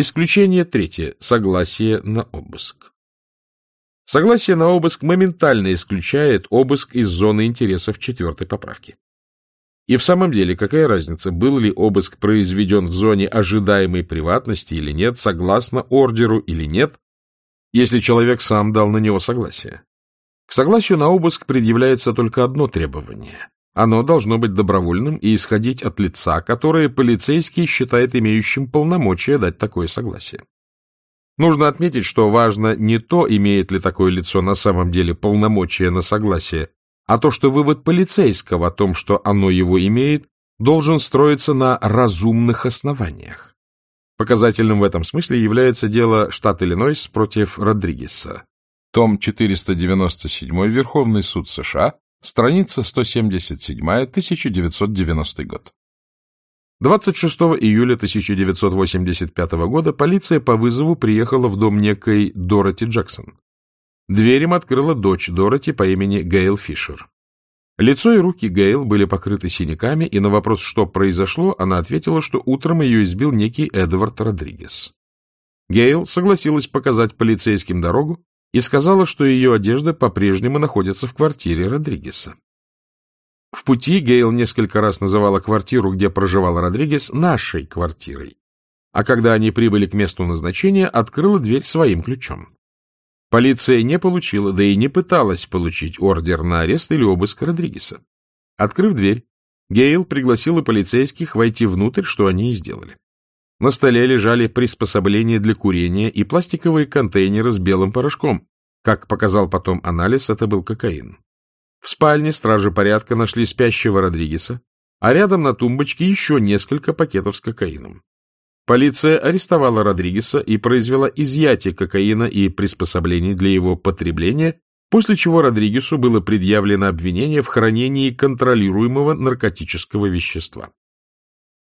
Исключение третье. Согласие на обыск. Согласие на обыск моментально исключает обыск из зоны интересов четвертой поправки. И в самом деле, какая разница, был ли обыск произведен в зоне ожидаемой приватности или нет, согласно ордеру или нет, если человек сам дал на него согласие? К согласию на обыск предъявляется только одно требование. Оно должно быть добровольным и исходить от лица, которое полицейский считает имеющим полномочия дать такое согласие. Нужно отметить, что важно не то, имеет ли такое лицо на самом деле полномочия на согласие, а то, что вывод полицейского о том, что оно его имеет, должен строиться на разумных основаниях. Показательным в этом смысле является дело штат Иллинойс против Родригеса. Том 497, Верховный суд США, страница 177, 1990 год. 26 июля 1985 года полиция по вызову приехала в дом некой Дороти Джексон. Дверь им открыла дочь Дороти по имени Гейл Фишер. Лицо и руки Гейл были покрыты синяками, и на вопрос, что произошло, она ответила, что утром ее избил некий Эдвард Родригес. Гейл согласилась показать полицейским дорогу и сказала, что ее одежда по-прежнему находится в квартире Родригеса. В пути Гейл несколько раз называла квартиру, где проживал Родригес, нашей квартирой, а когда они прибыли к месту назначения, открыла дверь своим ключом. Полиция не получила, да и не пыталась получить ордер на арест или обыск Родригеса. Открыв дверь, Гейл пригласила полицейских войти внутрь, что они и сделали. На столе лежали приспособления для курения и пластиковые контейнеры с белым порошком. Как показал потом анализ, это был кокаин. В спальне стражи порядка нашли спящего Родригеса, а рядом на тумбочке еще несколько пакетов с кокаином. Полиция арестовала Родригеса и произвела изъятие кокаина и приспособлений для его потребления, после чего Родригесу было предъявлено обвинение в хранении контролируемого наркотического вещества.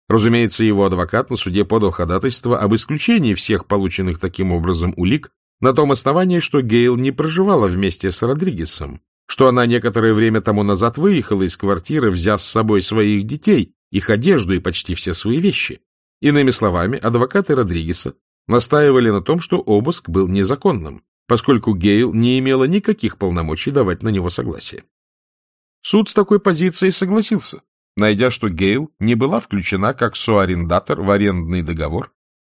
Разумеется, его адвокат на суде подал ходатайство об исключении всех полученных таким образом улик на том основании, что Гейл не проживала вместе с Родригесом, что она некоторое время тому назад выехала из квартиры, взяв с собой своих детей, их одежду и почти все свои вещи, Иными словами, адвокаты Родригеса настаивали на том, что обыск был незаконным, поскольку Гейл не имела никаких полномочий давать на него согласие. Суд с такой позицией согласился, найдя, что Гейл не была включена как соарендатор в арендный договор,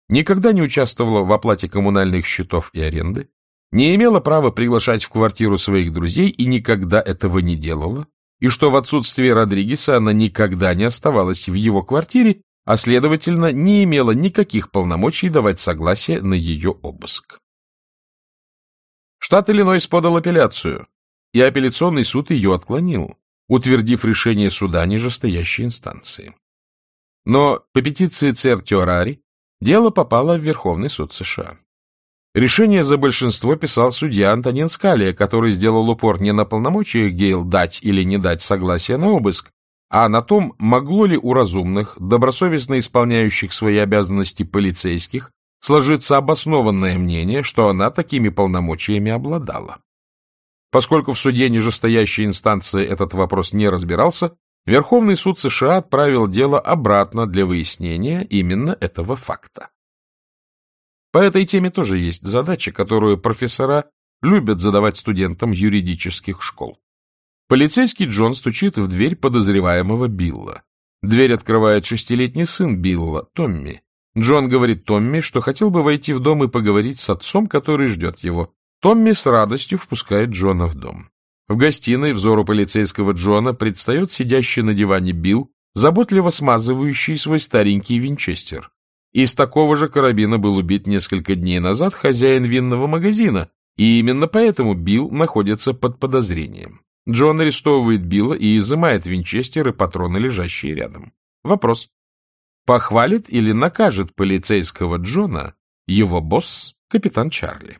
никогда не участвовала в оплате коммунальных счетов и аренды, не имела права приглашать в квартиру своих друзей и никогда этого не делала, и что в отсутствие Родригеса она никогда не оставалась в его квартире а, следовательно, не имела никаких полномочий давать согласие на ее обыск. Штат Иллинойс подал апелляцию, и апелляционный суд ее отклонил, утвердив решение суда нижестоящей инстанции. Но по петиции Цертио Рари дело попало в Верховный суд США. Решение за большинство писал судья Антонин Скалия, который сделал упор не на полномочия Гейл дать или не дать согласие на обыск, а на том, могло ли у разумных, добросовестно исполняющих свои обязанности полицейских, сложиться обоснованное мнение, что она такими полномочиями обладала. Поскольку в суде нижестоящей инстанции этот вопрос не разбирался, Верховный суд США отправил дело обратно для выяснения именно этого факта. По этой теме тоже есть задача, которую профессора любят задавать студентам юридических школ. Полицейский Джон стучит в дверь подозреваемого Билла. Дверь открывает шестилетний сын Билла, Томми. Джон говорит Томми, что хотел бы войти в дом и поговорить с отцом, который ждет его. Томми с радостью впускает Джона в дом. В гостиной взору полицейского Джона предстает сидящий на диване Билл, заботливо смазывающий свой старенький винчестер. Из такого же карабина был убит несколько дней назад хозяин винного магазина, и именно поэтому Билл находится под подозрением. Джон арестовывает Билла и изымает винчестер и патроны, лежащие рядом. Вопрос. Похвалит или накажет полицейского Джона его босс, капитан Чарли?